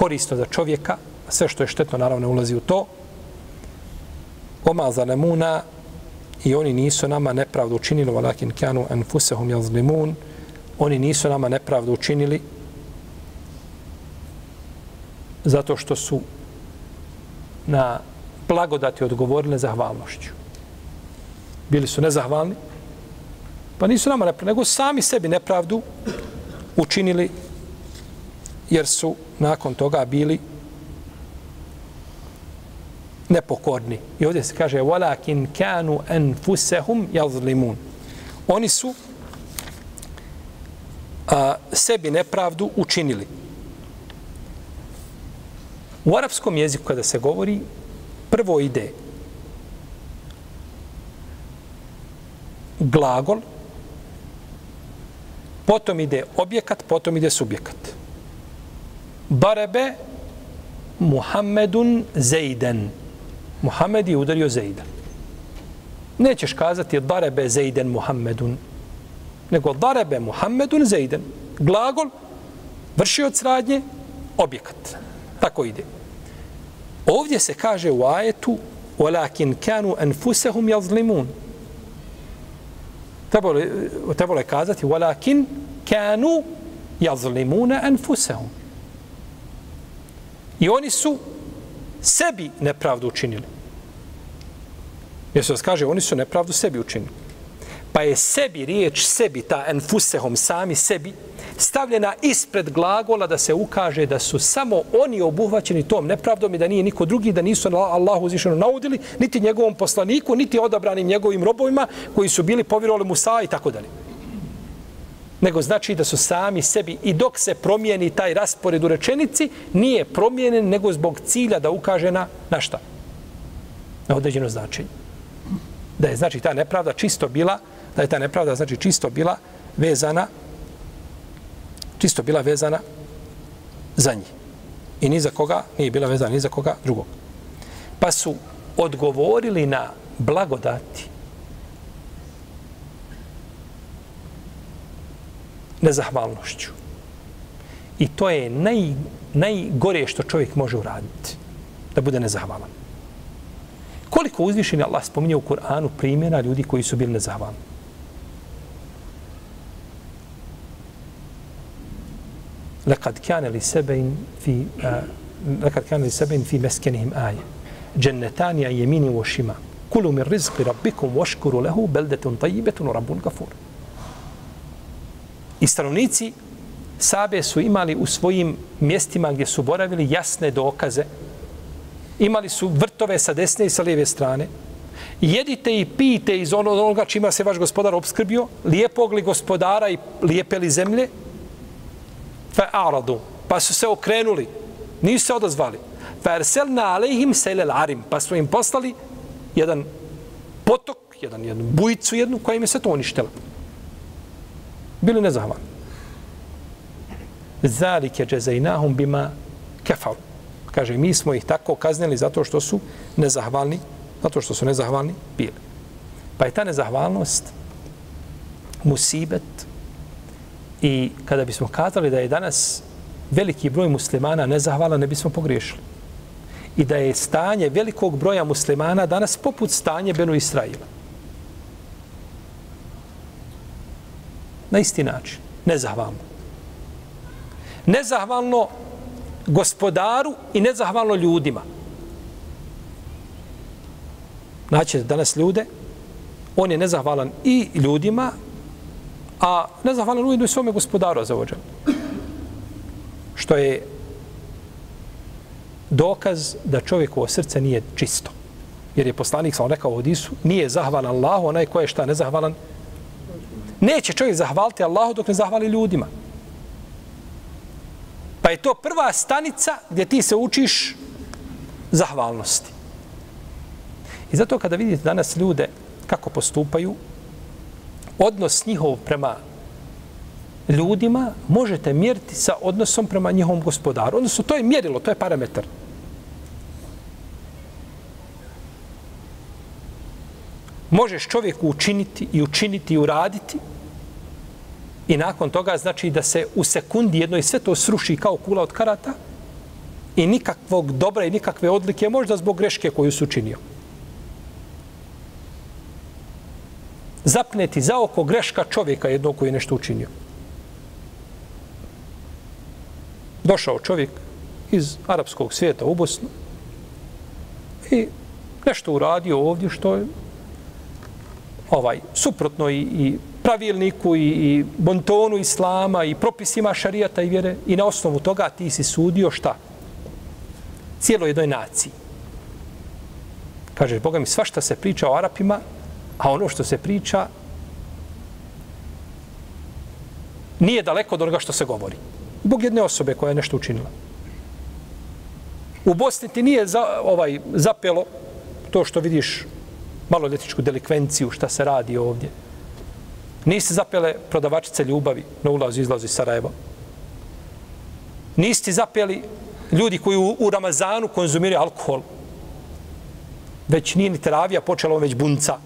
korisno za čovjeka, sve što je štetno, naravno, ulazi u to. Oma zalemuna i oni nisu nama nepravdu učinili, valakin kanu enfusehum jazlimun, oni nisu nama nepravdu učinili, zato što su na blagodati odgovorili zahvalnošću. Bili su nezahvalni, pa nisu nama nepravdu, nego sami sebi nepravdu učinili, jer su nakon toga bili nepokorni. I ovdje se kaže walakin kanu anfusahum yazlimun. Oni su a, sebi nepravdu učinili. U arapskom jeziku kada se govori, prvo ide glagol, potom ide objekat, potom ide subjekat Barebe Muhammedun Zejden. Muhammed je udario Zejden. Nećeš kazati darebe Zejden Muhammedun, nego darebe Muhammedun Zejden. Glagol, vršioc radnje, objekat. Tako ide. Ovdje se kaže u ajetu وَلَكِنْ كَانُوا أَنْفُسَهُمْ يَظْلِمُونَ Trebalo je kazati وَلَكِنْ كَانُوا يَظْلِمُونَ أَنْفُسَهُمْ I oni su sebi nepravdu učinili. Jer se kaže, oni su nepravdu sebi učinili. Pa je sebi, riječ sebi, ta enfusehom, sami sebi, stavljena ispred glagola da se ukaže da su samo oni obuhvaćeni tom nepravdom i da nije niko drugi, da nisu Allahu uzvišeno naudili, niti njegovom poslaniku, niti odabranim njegovim robovima koji su bili povjerovali Musa i tako dalje. Nego znači da su sami sebi i dok se promijeni taj raspored u rečenici, nije promijenjen nego zbog cilja da ukaže na, na šta? Na određeno značenje. Da je znači ta nepravda čisto bila, da je ta nepravda znači čisto bila vezana čisto bila vezana za njih. I ni za koga nije bila vezana, ni za koga drugog. Pa su odgovorili na blagodati nezahvalnošću. I to je naj, najgore što čovjek može uraditi. Da bude nezahvalan. Koliko uzvišeni Allah spominje u Kur'anu primjena ljudi koji su bili nezahvalni. Lekad kane li sebein fi, uh, lekad kane li sebein fi meskenihim aje. Džennetanija jemini u ošima. Kulu mir rizqi rabbikum voškuru lehu beldetun tajibetun rabbun gafuru. I stanovnici Sabe su imali u svojim mjestima gdje su boravili jasne dokaze. Imali su vrtove sa desne i sa lijeve strane. Jedite i pijte iz ono- onoga čima se vaš gospodar obskrbio, lijepog li gospodara i lijepe li zemlje, fe aradu. Pa su se okrenuli. Nisu se odazvali. Fe arsalna alejhim selel arim. Pa su im poslali jedan potok jedan jednu bujicu jednu koja im je sve to uništila bili nezahvalni zalike jazainahum bima kafar kaže mi smo ih tako kaznili zato što su nezahvalni zato što su nezahvalni bili pa je ta nezahvalnost musibet I kada bismo kazali da je danas veliki broj muslimana nezahvala, ne bismo pogriješili. I da je stanje velikog broja muslimana danas poput stanje Benu Israila. Na isti način. Nezahvalno. Nezahvalno gospodaru i nezahvalno ljudima. Znači, danas ljude, on je nezahvalan i ljudima, a nezahvalan ujedno i svome gospodaru za ođe. Što je dokaz da čovjekovo srce nije čisto. Jer je poslanik sam rekao u Hodisu, nije zahvalan Allahu, onaj ko je šta nezahvalan. Neće čovjek zahvaliti Allahu dok ne zahvali ljudima. Pa je to prva stanica gdje ti se učiš zahvalnosti. I zato kada vidite danas ljude kako postupaju, odnos njihov prema ljudima možete mjeriti sa odnosom prema njihovom gospodaru. Odnosno, to je mjerilo, to je parametar. Možeš čovjeku učiniti i učiniti i uraditi i nakon toga znači da se u sekundi jednoj sve to sruši kao kula od karata i nikakvog dobra i nikakve odlike možda zbog greške koju su učinio. zapneti za oko greška čovjeka jednog koji je nešto učinio. Došao čovjek iz arapskog svijeta u Bosnu i nešto uradio ovdje što je ovaj suprotno i, i pravilniku i, i bontonu islama i propisima šarijata i vjere i na osnovu toga ti si sudio šta? Cijelo jednoj naciji. Kažeš, Boga mi, svašta se priča o Arapima, A ono što se priča nije daleko od onoga što se govori. Bog jedne osobe koja je nešto učinila. U Bosni ti nije za, ovaj zapelo to što vidiš maloljetničku delikvenciju, šta se radi ovdje. Niste zapele prodavačice ljubavi na ulazu i izlazu iz Sarajeva. Niste zapeli ljudi koji u, u Ramazanu konzumiraju alkohol. Već nije ni teravija počela, on već bunca.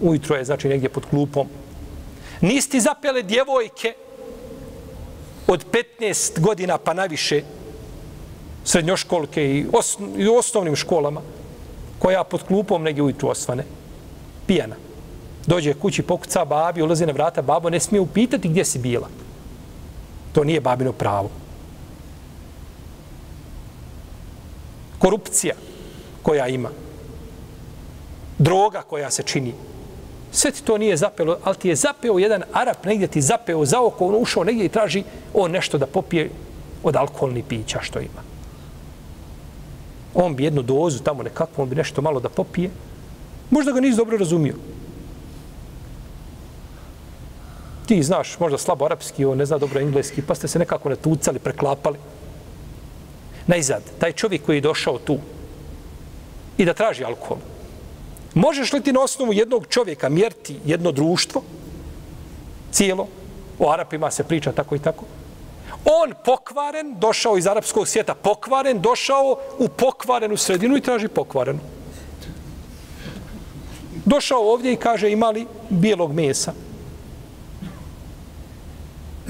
Ujutro je, znači, negdje pod klupom. Niste zapele djevojke od 15 godina pa naviše, srednjoškolke i, osno, i u osnovnim školama, koja pod klupom negdje ujutru osvane. Pijana. Dođe kući, pokuca babi, ulazi na vrata, babo ne smije upitati gdje si bila. To nije babino pravo. Korupcija koja ima. Droga koja se čini. Sve ti to nije zapelo, ali ti je zapeo jedan Arap, negdje ti zapeo za oko, on ušao negdje i traži on nešto da popije od alkoholnih pića što ima. On bi jednu dozu tamo nekako, on bi nešto malo da popije. Možda ga nisi dobro razumio. Ti znaš možda slabo arapski, on ne zna dobro engleski, pa ste se nekako natucali, preklapali. Najzad, taj čovjek koji je došao tu i da traži alkohol, možeš li ti na osnovu jednog čovjeka mjeriti jedno društvo, cijelo, o Arapima se priča tako i tako, on pokvaren, došao iz arapskog svijeta pokvaren, došao u pokvarenu sredinu i traži pokvarenu. Došao ovdje i kaže imali bijelog mesa.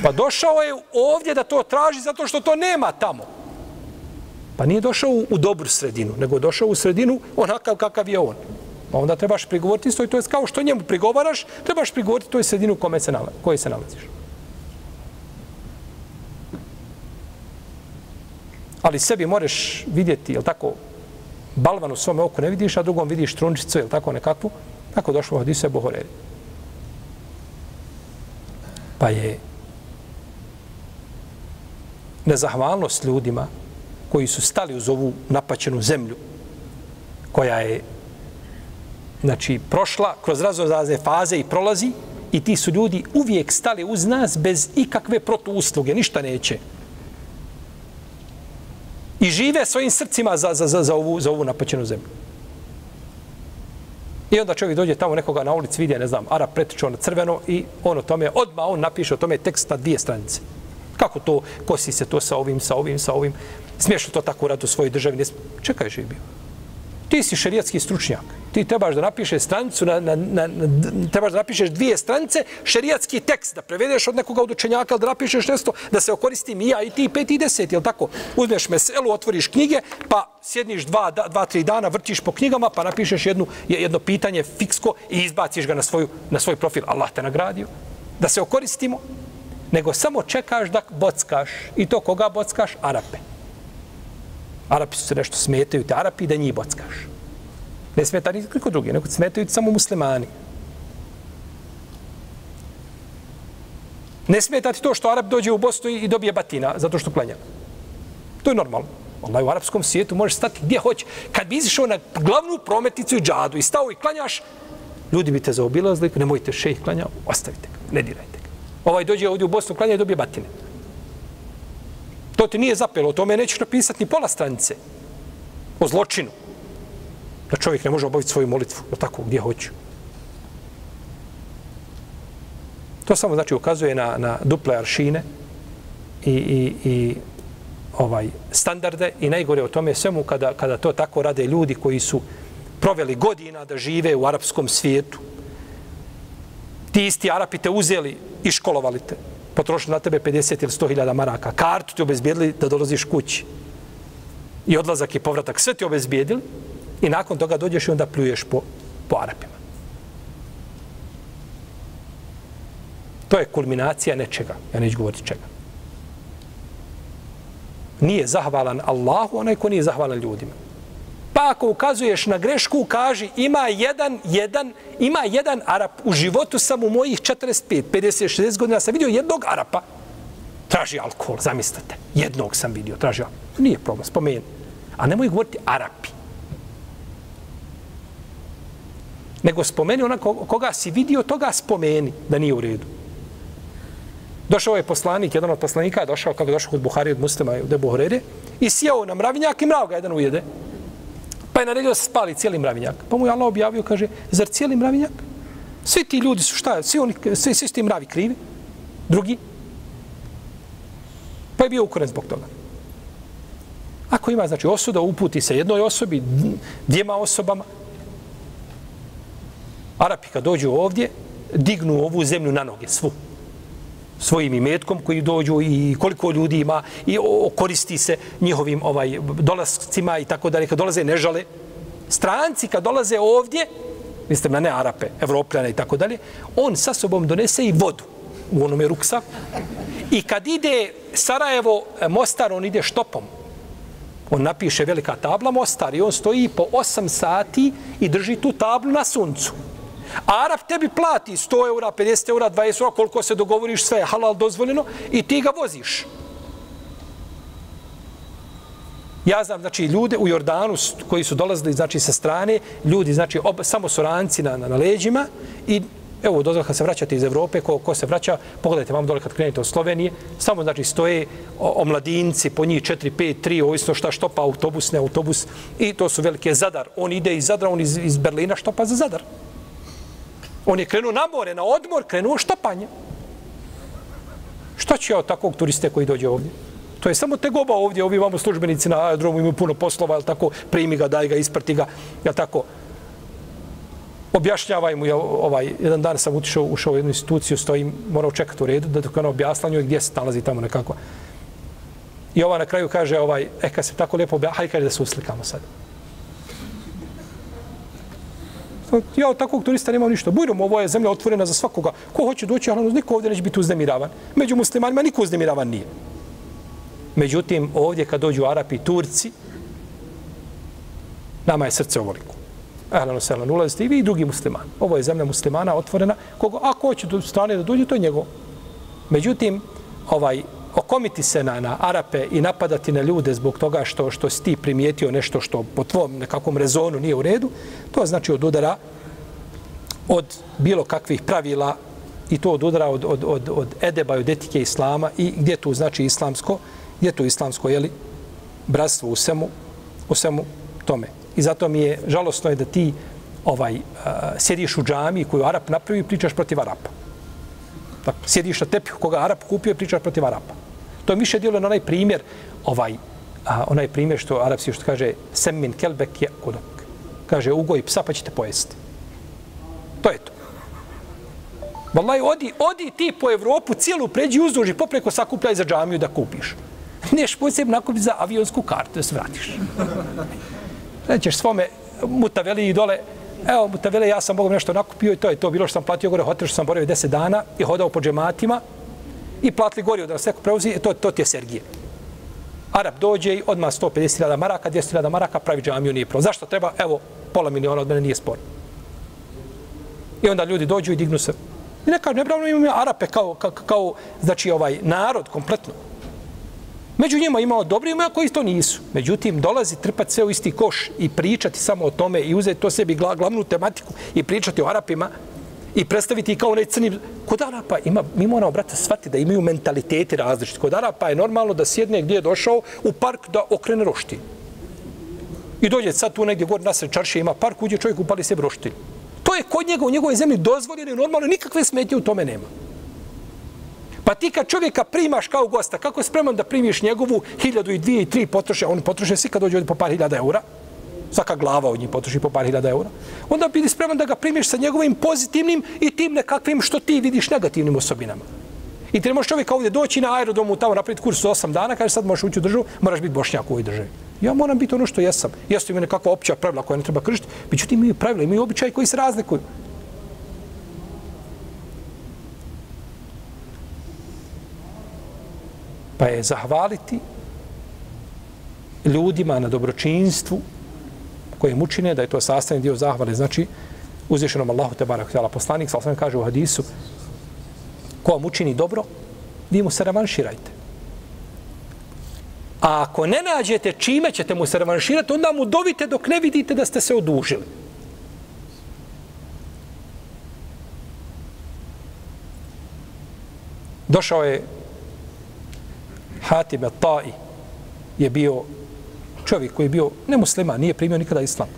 Pa došao je ovdje da to traži zato što to nema tamo. Pa nije došao u, dobru sredinu, nego došao u sredinu onakav kakav je on. Pa onda trebaš prigovoriti isto i to je kao što njemu prigovaraš, trebaš prigovoriti toj sredinu kome se nalazi, koje se nalaziš. Ali sebi možeš vidjeti, jel tako, balvan u svome oku ne vidiš, a drugom vidiš trunčicu, jel tako, nekakvu, tako došlo od Ise Bohoreri. Pa je nezahvalnost ljudima koji su stali uz ovu napaćenu zemlju koja je znači prošla kroz razne faze i prolazi i ti su ljudi uvijek stali uz nas bez ikakve protuusluge, ništa neće. I žive svojim srcima za, za, za, za, ovu, za ovu napaćenu zemlju. I onda čovjek dođe tamo nekoga na ulici, vidi, ne znam, Ara pretičao ono na crveno i on o tome, odmah on napiše o tome tekst na dvije stranice. Kako to, kosi se to sa ovim, sa ovim, sa ovim. Smiješno to tako rad u svojoj državi? Ne Čekaj, živi bio. Ti si šerijatski stručnjak. Ti trebaš da napišeš stranicu, na, na, na, na, trebaš da napišeš dvije stranice, šerijatski tekst, da prevedeš od nekoga od učenjaka, da napišeš nešto, da se okoristim i ja, i ti, pet i deset, jel tako? Uzmeš meselu, otvoriš knjige, pa sjedniš dva, dva, tri dana, vrtiš po knjigama, pa napišeš jednu, jedno pitanje fiksko i izbaciš ga na, svoju, na svoj profil. Allah te nagradio. Da se okoristimo, nego samo čekaš da bockaš. I to koga bockaš? Arape. Arapi su se nešto smetaju te Arapi da njih bockaš. Ne smeta ni drugi, nego smetaju ti samo muslimani. Ne smeta ti to što Arab dođe u Bosnu i dobije batina zato što klanja. To je normalno. Allah u arapskom svijetu možeš stati gdje hoće. Kad bi izišao na glavnu prometnicu i džadu i stao i klanjaš, ljudi bi te zaobilazili, nemojte šejh klanja, ostavite ga, ne dirajte ga. Ovaj dođe ovdje u Bosnu klanja i dobije batine. To ti nije zapelo, o tome nećeš napisati ni pola stranice. O zločinu. Da čovjek ne može obaviti svoju molitvu, da tako, gdje hoću. To samo znači ukazuje na, na duple aršine i, i, i ovaj standarde i najgore o tome svemu kada, kada to tako rade ljudi koji su proveli godina da žive u arapskom svijetu. Ti isti Arapi te uzeli i školovali te potrošili na tebe 50 ili 100 hiljada maraka. Kartu ti obezbijedili da dolaziš kući. I odlazak i povratak. Sve ti obezbijedili. I nakon toga dođeš i onda pljuješ po, po Arapima. To je kulminacija nečega. Ja neću govoriti čega. Nije zahvalan Allahu, onaj ko nije zahvalan ljudima. Pa ako ukazuješ na grešku, kaži ima jedan, jedan, ima jedan Arap. U životu sam u mojih 45, 50, 60 godina sam vidio jednog Arapa. Traži alkohol, zamislite. Jednog sam vidio, traži alkohol. Nije problem, spomeni. A nemoj govoriti Arapi. Nego spomeni onako koga si vidio, toga spomeni da nije u redu. Došao je poslanik, jedan od poslanika je došao, kako je došao kod Buhari od muslima u Debu Horede, i sjeo na mravinjak i mrav ga jedan ujede. Pa je naredio da se spali cijeli mravinjak. Pa mu je Allah objavio, kaže, zar cijeli mravinjak? Svi ti ljudi su šta? Svi, oni, svi, svi su ti mravi krivi. Drugi. Pa je bio ukoren zbog toga. Ako ima, znači, osuda, uputi se jednoj osobi, dvijema osobama. Arapi kad dođu ovdje, dignu ovu zemlju na noge, svu. Svojim imetkom koji dođu i koliko ljudi ima i koristi se njihovim ovaj dolascima i tako dalje. Kad dolaze, ne žale. Stranci kad dolaze ovdje, mislim na ne Arape, Evropljane i tako dalje, on sa sobom donese i vodu u onome ruksa. I kad ide Sarajevo, e, Mostar, on ide štopom. On napiše velika tabla Mostar i on stoji po 8 sati i drži tu tablu na suncu. A Arab tebi plati 100 eura, 50 eura, 20 eura, koliko se dogovoriš, sve je halal dozvoljeno i ti ga voziš. Ja znam, znači, ljude u Jordanu koji su dolazili, znači, sa strane, ljudi, znači, ob, samo su ranci na, na, na leđima i evo, dozvoj kad se vraćate iz Evrope, ko, ko se vraća, pogledajte vam dole kad krenete od Slovenije, samo, znači, stoje omladinci, po njih 4, 5, 3, ovisno šta štopa autobus, ne autobus, i to su velike Zadar. On ide iz Zadra, on iz, iz Berlina štopa za Zadar. On je krenuo na more, na odmor, krenuo štapanje. Šta će od takvog turiste koji dođe ovdje? To je samo tegoba ovdje, ovi vamo službenici na aerodromu imaju puno poslova, jel tako, primi ga, daj ga, isprti ga, jel tako. Objašnjavaj mu, ja, ovaj, jedan dan sam utišao, ušao u jednu instituciju, stojim, morao čekati u redu, da dok ono objaslanju gdje se nalazi tamo nekako. I ova na kraju kaže, ovaj, e, kad se tako lijepo objasnio, hajde kaže da se uslikamo sad. Pa, ja od takvog turista nemam ništa. Bujrom, ovo je zemlja otvorena za svakoga. Ko hoće doći, ali ono, niko ovdje neće biti uznemiravan. Među muslimanima niko uznemiravan nije. Međutim, ovdje kad dođu Arapi i Turci, nama je srce ovoliko. Ehlano selan, ulazite i vi i drugi musliman. Ovo je zemlja muslimana otvorena. Kogo, ako hoće do strane da dođe, to je njegov. Međutim, ovaj, okomiti se na, na Arape i napadati na ljude zbog toga što što si ti primijetio nešto što po tvom nekakvom rezonu nije u redu, to znači od udara od bilo kakvih pravila i to od udara od, od, od, od edeba od etike islama i gdje tu znači islamsko, gdje tu islamsko, jeli, bratstvo u svemu, u svemu tome. I zato mi je žalostno je da ti ovaj uh, sjediš u džami koju Arap napravi i pričaš protiv Arapa. Tako, sjediš na tepih koga Arap kupio i pričaš protiv Arapa. To je više djelo na onaj primjer, ovaj, a, onaj primjer što Arapsi što kaže semmin kelbek je kudok. Kaže, ugoj psa pa ćete pojesti. To je to. Wallahi, odi, odi ti po Evropu, cijelu pređi uzduži, popreko sakupljaj za džamiju da kupiš. Neš posebno nakupiti za avionsku kartu da se vratiš. Nećeš svome mutaveli i dole, evo mutaveli, ja sam Bogom nešto nakupio i to je to bilo što sam platio gore hotel što sam boravio 10 dana i hodao po džematima i platili gori da nas neko preuzi, e, to, to ti je Sergije. Arab dođe i odmah 150.000 maraka, 200.000 maraka, pravi džamiju, nije prvo. Zašto treba? Evo, pola miliona od mene nije spor. I onda ljudi dođu i dignu se. I neka nebravno imamo Arape kao, kao, kao, znači ovaj narod kompletno. Među njima imao dobri ima koji to nisu. Međutim, dolazi trpati sve u isti koš i pričati samo o tome i uzeti to sebi glavnu tematiku i pričati o Arapima, i predstaviti kao onaj crni... Kod Arapa ima, mi moramo, brate, shvatiti da imaju mentaliteti različiti. Kod Arapa je normalno da sjedne gdje je došao u park da okrene roštilj. I dođe sad tu negdje gore nasred čarše ima park, uđe čovjek upali se roštilj. To je kod njega u njegovoj zemlji dozvoljeno i normalno, nikakve smetnje u tome nema. Pa ti kad čovjeka primaš kao gosta, kako je spreman da primiš njegovu hiljadu i dvije i tri potroše, on potroše svi kad dođe ovdje po par hiljada eura, svaka glava od njih potroši po par hiljada eura, onda bi spreman da ga primiš sa njegovim pozitivnim i tim nekakvim što ti vidiš negativnim osobinama. I ti ne možeš čovjeka ovdje doći na aerodomu tamo napraviti kurs 8 dana, kaže sad možeš ući u državu, moraš biti bošnjak u ovoj državi. Ja moram biti ono što jesam. Jesu imaju nekakva opća pravila koja ne treba kršiti, međutim imaju pravila, imaju običaj koji se razlikuju. Pa je zahvaliti ljudima na dobročinstvu, koje mu učine, da je to sastavni dio zahvale, znači uzvišenom Allahu te barak htjala poslanik, sa kaže u hadisu, ko vam učini dobro, vi mu se revanširajte. A ako ne nađete čime ćete mu se revanširati, onda mu dovite dok ne vidite da ste se odužili. Došao je Hatim al-Ta'i, je bio čovjek koji je bio nemusliman, nije primio nikada islam.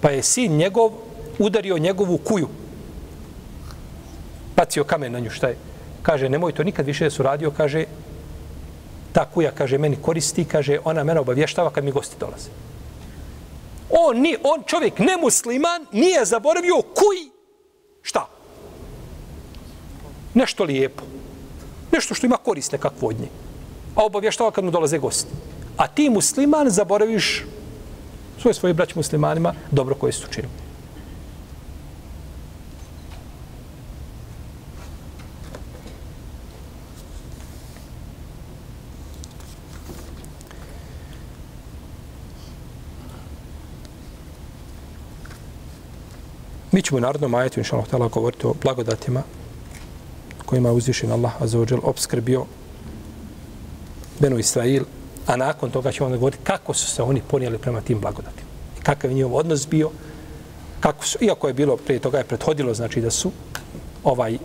Pa je sin njegov udario njegovu kuju. Pacio kamen na nju, šta je? Kaže, nemoj to nikad više da su radio, kaže, ta kuja, kaže, meni koristi, kaže, ona mene obavještava kad mi gosti dolaze. On, ni, on čovjek nemusliman nije zaboravio kuj, šta? Nešto lijepo. Nešto što ima korist nekakvo od nje. A obavještava kad mu dolaze gosti. A ti musliman zaboraviš svoje svoje braće muslimanima dobro koje su učinili. Mi ćemo u narodnom ajetu, inša Allah, govoriti o blagodatima kojima je uzvišen Allah azzawajal obskrbio Benu Israil, a nakon toga ćemo onda govoriti kako su se oni ponijeli prema tim blagodatima. I kakav je njihov odnos bio, kako su, iako je bilo prije toga je prethodilo, znači da su ovaj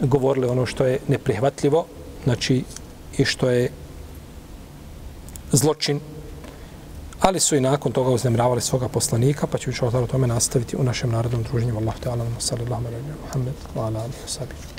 govorili ono što je neprihvatljivo, znači i što je zločin, ali su i nakon toga uznemravali svoga poslanika, pa ću više o tome nastaviti u našem narodnom druženju. Allah te alam, sallallahu alaihi wa sallam, wa ala alihi wa sallam.